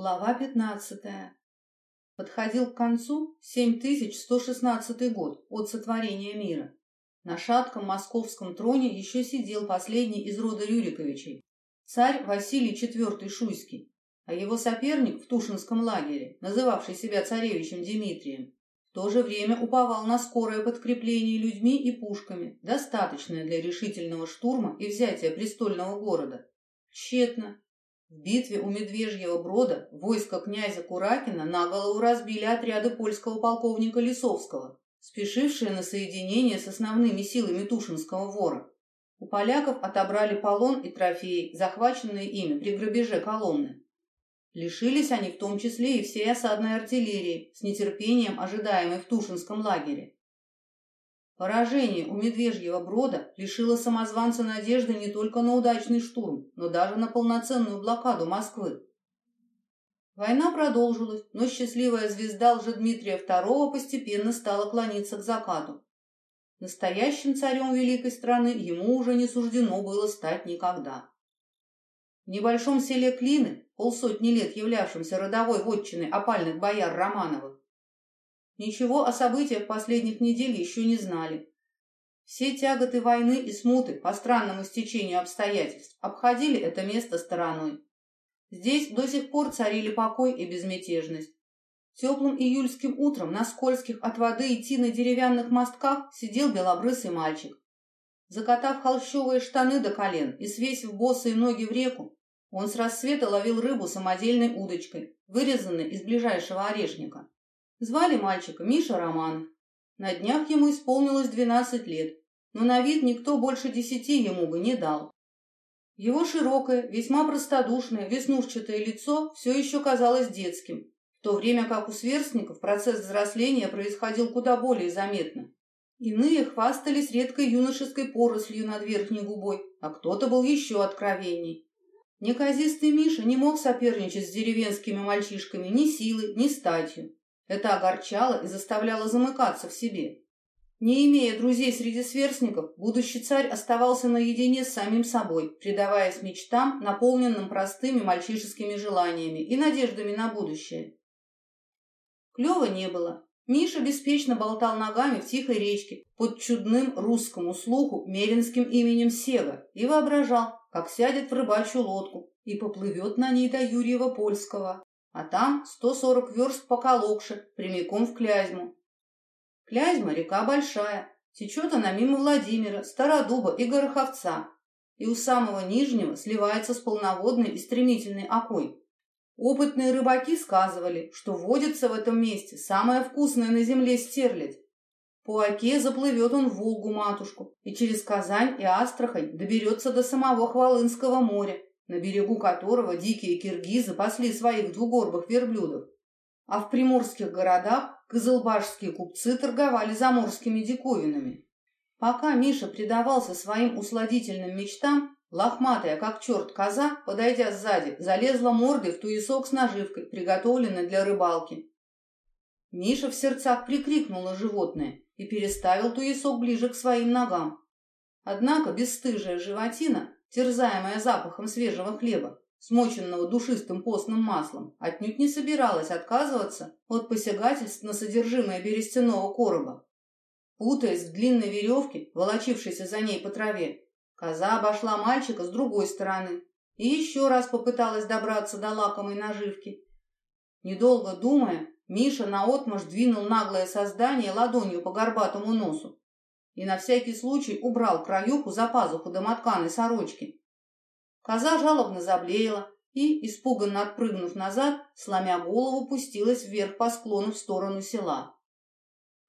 Глава пятнадцатая. Подходил к концу 7116 год от сотворения мира. На шатком московском троне еще сидел последний из рода Рюриковичей, царь Василий IV Шуйский, а его соперник в Тушинском лагере, называвший себя царевичем Дмитрием, в то же время уповал на скорое подкрепление людьми и пушками, достаточное для решительного штурма и взятия престольного города. Тщетно. В битве у Медвежьего брода войско князя Куракина на голову разбили отряды польского полковника Лисовского, спешившие на соединение с основными силами Тушинского вора. У поляков отобрали полон и трофеи, захваченные ими при грабеже Коломны. Лишились они в том числе и всей осадной артиллерии, с нетерпением ожидаемой в Тушинском лагере. Поражение у Медвежьего брода лишило самозванца надежды не только на удачный штурм, но даже на полноценную блокаду Москвы. Война продолжилась, но счастливая звезда Лжедмитрия II постепенно стала клониться к закату. Настоящим царем великой страны ему уже не суждено было стать никогда. В небольшом селе Клины, полсотни лет являвшемся родовой вотчиной опальных бояр Романовых, Ничего о событиях последних недель еще не знали. Все тяготы войны и смуты по странному стечению обстоятельств обходили это место стороной. Здесь до сих пор царили покой и безмятежность. Теплым июльским утром на скользких от воды и тины деревянных мостках сидел белобрысый мальчик. Закатав холщовые штаны до колен и свесив босые ноги в реку, он с рассвета ловил рыбу самодельной удочкой, вырезанной из ближайшего орешника. Звали мальчика Миша Романов. На днях ему исполнилось 12 лет, но на вид никто больше десяти ему бы не дал. Его широкое, весьма простодушное, веснушчатое лицо все еще казалось детским, в то время как у сверстников процесс взросления происходил куда более заметно. Иные хвастались редкой юношеской порослью над верхней губой, а кто-то был еще откровенней. Неказистый Миша не мог соперничать с деревенскими мальчишками ни силой, ни статью. Это огорчало и заставляло замыкаться в себе. Не имея друзей среди сверстников, будущий царь оставался наедине с самим собой, предаваясь мечтам, наполненным простыми мальчишескими желаниями и надеждами на будущее. Клёва не было. Миша беспечно болтал ногами в тихой речке под чудным русскому слуху меринским именем Сега и воображал, как сядет в рыбачью лодку и поплывет на ней до Юрьева Польского, а там 140 верст по Калокше, прямиком в Клязьму. Клязьма — река большая, течет она мимо Владимира, Стародуба и Гороховца, и у самого Нижнего сливается с полноводной и стремительной окой. Опытные рыбаки сказывали, что водится в этом месте самая вкусная на земле стерлядь. По оке заплывет он в Волгу-матушку и через Казань и Астрахань доберется до самого Хвалынского моря, на берегу которого дикие киргизы пасли своих двугорбых верблюдов. А в приморских городах кызылбашские купцы торговали заморскими диковинами. Пока Миша предавался своим усладительным мечтам, лохматая, как черт коза, подойдя сзади, залезла мордой в туесок с наживкой, приготовленной для рыбалки. Миша в сердцах прикрикнул на животное и переставил туесок ближе к своим ногам. Однако бесстыжая животина терзаемая запахом свежего хлеба, смоченного душистым постным маслом, отнюдь не собиралась отказываться от посягательств на содержимое берестяного короба. Путаясь в длинной веревке, волочившейся за ней по траве, коза обошла мальчика с другой стороны и еще раз попыталась добраться до лакомой наживки. Недолго думая, Миша наотмашь двинул наглое создание ладонью по горбатому носу и на всякий случай убрал краюху за пазуху домотканой сорочки. Коза жалобно заблеяла и, испуганно отпрыгнув назад, сломя голову, пустилась вверх по склону в сторону села.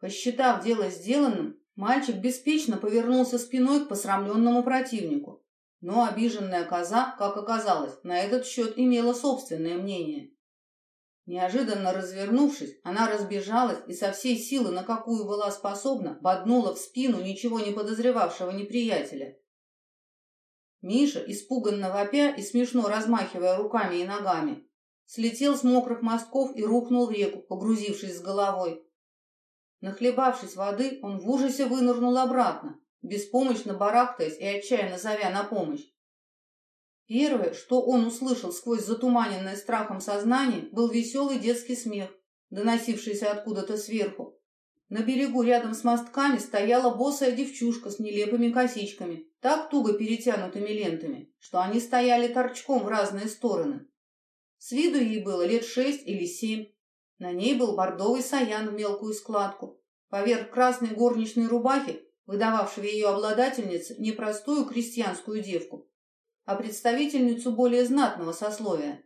Посчитав дело сделанным, мальчик беспечно повернулся спиной к посрамленному противнику. Но обиженная коза, как оказалось, на этот счет имела собственное мнение. Неожиданно развернувшись, она разбежалась и со всей силы, на какую была способна, боднула в спину ничего не подозревавшего неприятеля. Миша, испуганно вопя и смешно размахивая руками и ногами, слетел с мокрых мостков и рухнул в реку, погрузившись с головой. Нахлебавшись воды, он в ужасе вынырнул обратно, беспомощно барахтаясь и отчаянно зовя на помощь. Первое, что он услышал сквозь затуманенное страхом сознание, был веселый детский смех, доносившийся откуда-то сверху. На берегу рядом с мостками стояла босая девчушка с нелепыми косичками, так туго перетянутыми лентами, что они стояли торчком в разные стороны. С виду ей было лет шесть или семь. На ней был бордовый саян в мелкую складку. Поверх красной горничной рубахи, выдававшего ее обладательнице непростую крестьянскую девку, а представительницу более знатного сословия.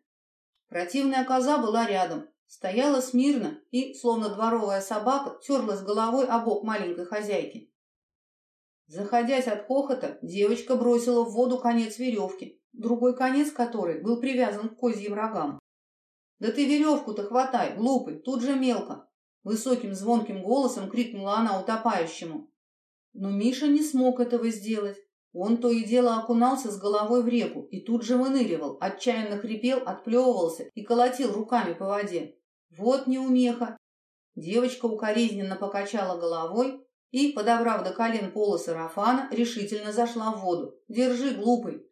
Противная коза была рядом, стояла смирно и, словно дворовая собака, терлась головой о бок маленькой хозяйки. Заходясь от хохота, девочка бросила в воду конец веревки, другой конец которой был привязан к козьим рогам. «Да ты веревку-то хватай, глупый, тут же мелко!» Высоким звонким голосом крикнула она утопающему. Но Миша не смог этого сделать. Он то и дело окунался с головой в реку и тут же выныривал, отчаянно хрипел, отплевывался и колотил руками по воде. Вот неумеха! Девочка укоризненно покачала головой и, подобрав до колен пола сарафана, решительно зашла в воду. «Держи, глупый!»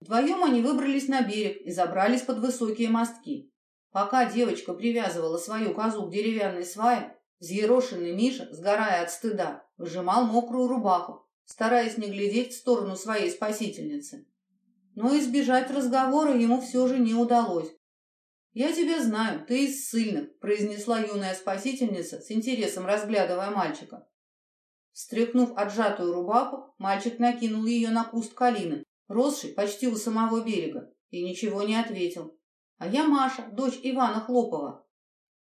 Вдвоем они выбрались на берег и забрались под высокие мостки. Пока девочка привязывала свою козу к деревянной свае, взъерошенный Миша, сгорая от стыда, выжимал мокрую рубаху, стараясь не глядеть в сторону своей спасительницы. Но избежать разговора ему все же не удалось. «Я тебя знаю, ты из ссыльных», — произнесла юная спасительница, с интересом разглядывая мальчика. Встряхнув отжатую рубаху, мальчик накинул ее на куст калины, росший почти у самого берега, и ничего не ответил. «А я Маша, дочь Ивана Хлопова».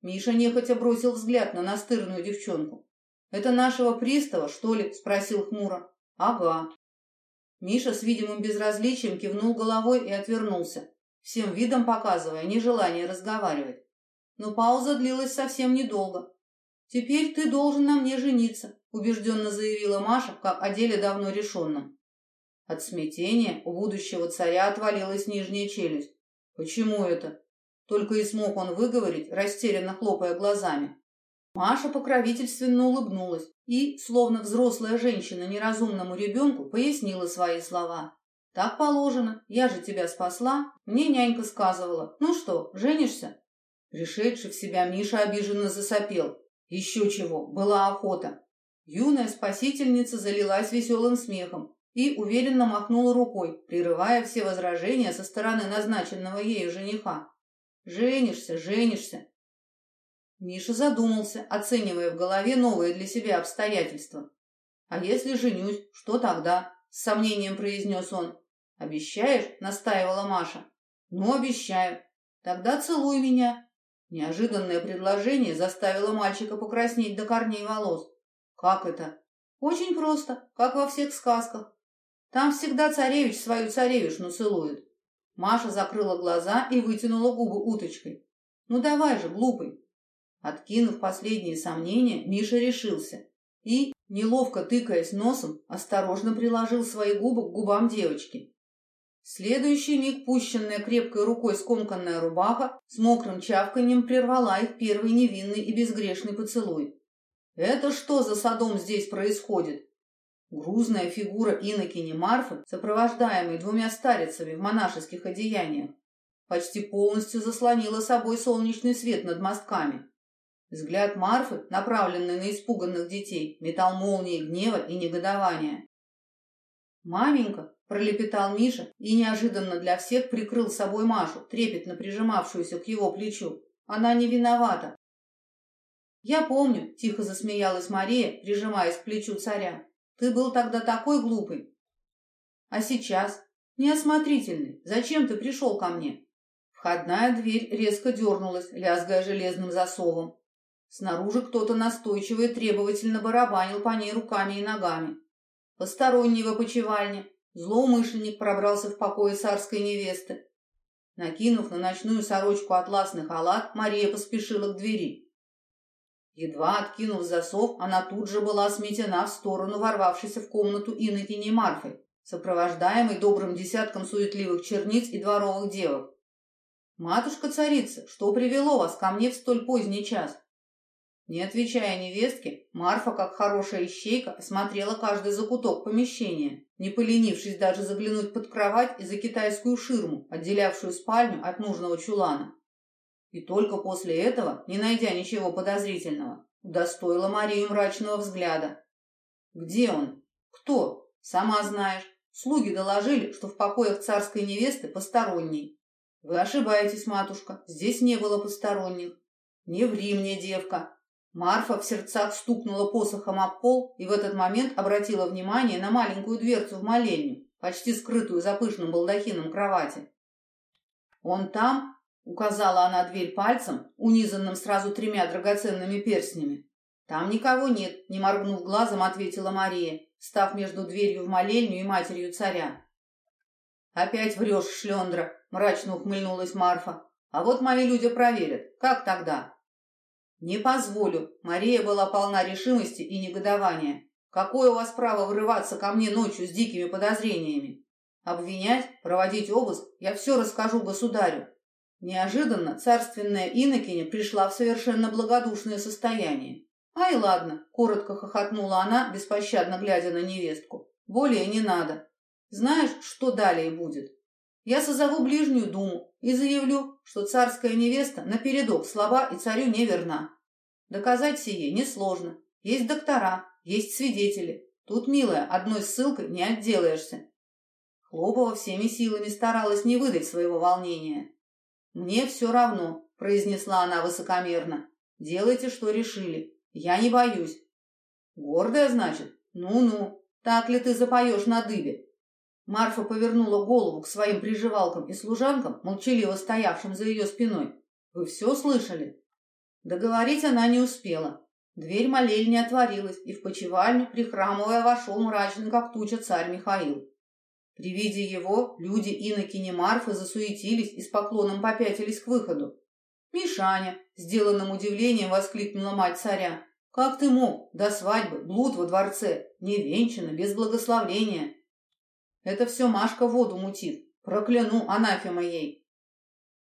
Миша нехотя бросил взгляд на настырную девчонку. «Это нашего пристава, что ли?» — спросил хмуро. «Ага». Миша с видимым безразличием кивнул головой и отвернулся, всем видом показывая нежелание разговаривать. Но пауза длилась совсем недолго. «Теперь ты должен на мне жениться», — убежденно заявила Маша, как о деле давно решенном. От смятения у будущего царя отвалилась нижняя челюсть. «Почему это?» Только и смог он выговорить, растерянно хлопая глазами. Маша покровительственно улыбнулась и, словно взрослая женщина неразумному ребенку, пояснила свои слова. «Так положено. Я же тебя спасла. Мне нянька сказывала. Ну что, женишься?» Пришедший в себя Миша обиженно засопел. Еще чего, была охота. Юная спасительница залилась веселым смехом и уверенно махнула рукой, прерывая все возражения со стороны назначенного ею жениха. «Женишься, женишься. Миша задумался, оценивая в голове новые для себя обстоятельства. «А если женюсь, что тогда?» — с сомнением произнес он. «Обещаешь?» — настаивала Маша. «Ну, обещаю. Тогда целуй меня». Неожиданное предложение заставило мальчика покраснеть до корней волос. «Как это?» «Очень просто, как во всех сказках. Там всегда царевич свою царевишну целует». Маша закрыла глаза и вытянула губы уточкой. «Ну давай же, глупый, Откинув последние сомнения, Миша решился и, неловко тыкаясь носом, осторожно приложил свои губы к губам девочки. В следующий миг пущенная крепкой рукой скомканная рубаха с мокрым чавканьем прервала их первый невинный и безгрешный поцелуй. «Это что за садом здесь происходит?» Грузная фигура инокини Марфы, сопровождаемой двумя старицами в монашеских одеяниях, почти полностью заслонила собой солнечный свет над мостками. Взгляд Марфы, направленный на испуганных детей, метал молнии гнева и негодования. «Маменька!» – пролепетал Миша и неожиданно для всех прикрыл собой Машу, трепетно прижимавшуюся к его плечу. «Она не виновата!» «Я помню», – тихо засмеялась Мария, прижимаясь к плечу царя. «Ты был тогда такой глупый!» «А сейчас? Неосмотрительный. Зачем ты пришел ко мне?» Входная дверь резко дернулась, лязгая железным засовом. Снаружи кто-то настойчиво и требовательно барабанил по ней руками и ногами. Посторонний в опочивальне, злоумышленник пробрался в покое царской невесты. Накинув на ночную сорочку атласный халат, Мария поспешила к двери. Едва откинув засов, она тут же была сметена в сторону ворвавшейся в комнату инокини Марфы, сопровождаемой добрым десятком суетливых черниц и дворовых девок. «Матушка-царица, что привело вас ко мне в столь поздний час?» Не отвечая невестке, Марфа, как хорошая ищейка, осмотрела каждый закуток помещения, не поленившись даже заглянуть под кровать и за китайскую ширму, отделявшую спальню от нужного чулана. И только после этого, не найдя ничего подозрительного, удостоила Марию мрачного взгляда. «Где он? Кто? Сама знаешь. Слуги доложили, что в покоях царской невесты посторонний. Вы ошибаетесь, матушка, здесь не было посторонних. Не ври мне, девка, Марфа в сердцах стукнула посохом об пол и в этот момент обратила внимание на маленькую дверцу в молельню, почти скрытую за пышным балдахином кровати. «Он там?» — указала она дверь пальцем, унизанным сразу тремя драгоценными перстнями. «Там никого нет», — не моргнув глазом, ответила Мария, став между дверью в молельню и матерью царя. «Опять врешь, шлендра», — мрачно ухмыльнулась Марфа. «А вот мои люди проверят. Как тогда?» «Не позволю!» Мария была полна решимости и негодования. «Какое у вас право врываться ко мне ночью с дикими подозрениями? Обвинять, проводить обыск, я все расскажу государю». Неожиданно царственная инокиня пришла в совершенно благодушное состояние. «Ай, ладно!» — коротко хохотнула она, беспощадно глядя на невестку. «Более не надо. Знаешь, что далее будет? Я созову ближнюю думу и заявлю, что царская невеста напередок слаба и царю не верна. Доказать сие несложно. Есть доктора, есть свидетели. Тут, милая, одной ссылкой не отделаешься. Хлопова всеми силами старалась не выдать своего волнения. «Мне все равно», — произнесла она высокомерно. «Делайте, что решили. Я не боюсь». «Гордая, значит? Ну-ну. Так ли ты запоешь на дыбе?» Марфа повернула голову к своим приживалкам и служанкам, молчаливо стоявшим за ее спиной. «Вы все слышали?» Договорить она не успела. Дверь молельни отворилась, и в почевальню, прихрамывая, вошел мрачный, как туча, царь Михаил. При виде его люди инокини Марфы засуетились и с поклоном попятились к выходу. «Мишаня!» — сделанным удивлением воскликнула мать царя. «Как ты мог? До свадьбы, блуд во дворце, невенчано, без благословления!» Это все Машка воду мутит. Прокляну анафема ей.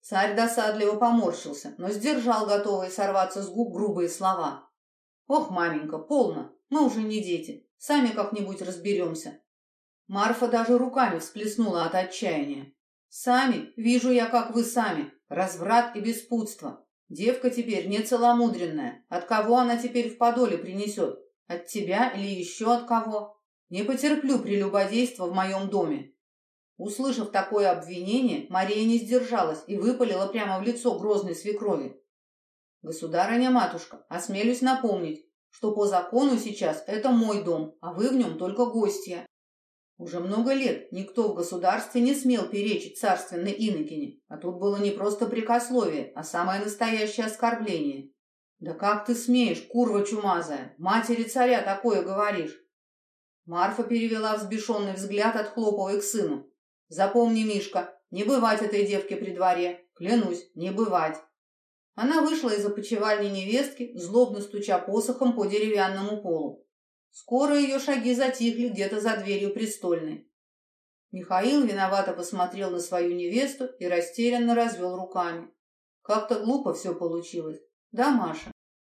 Царь досадливо поморщился, но сдержал готовые сорваться с губ грубые слова. «Ох, маменька, полно, мы уже не дети, сами как-нибудь разберемся». Марфа даже руками всплеснула от отчаяния. «Сами, вижу я, как вы сами, разврат и беспутство. Девка теперь не целомудренная, от кого она теперь в подоле принесет? От тебя или еще от кого? Не потерплю прелюбодейства в моем доме. Услышав такое обвинение, Мария не сдержалась и выпалила прямо в лицо грозной свекрови. «Государыня-матушка, осмелюсь напомнить, что по закону сейчас это мой дом, а вы в нем только гостья. Уже много лет никто в государстве не смел перечить царственной инокине, а тут было не просто прикословие, а самое настоящее оскорбление. Да как ты смеешь, курва чумазая, матери царя такое говоришь? Марфа перевела взбешенный взгляд от Хлоповой к сыну. «Запомни, Мишка, не бывать этой девке при дворе. Клянусь, не бывать». Она вышла из опочивальни невестки, злобно стуча посохом по деревянному полу. Скоро ее шаги затихли где-то за дверью престольной. Михаил виновато посмотрел на свою невесту и растерянно развел руками. Как-то глупо все получилось. Да, Маша?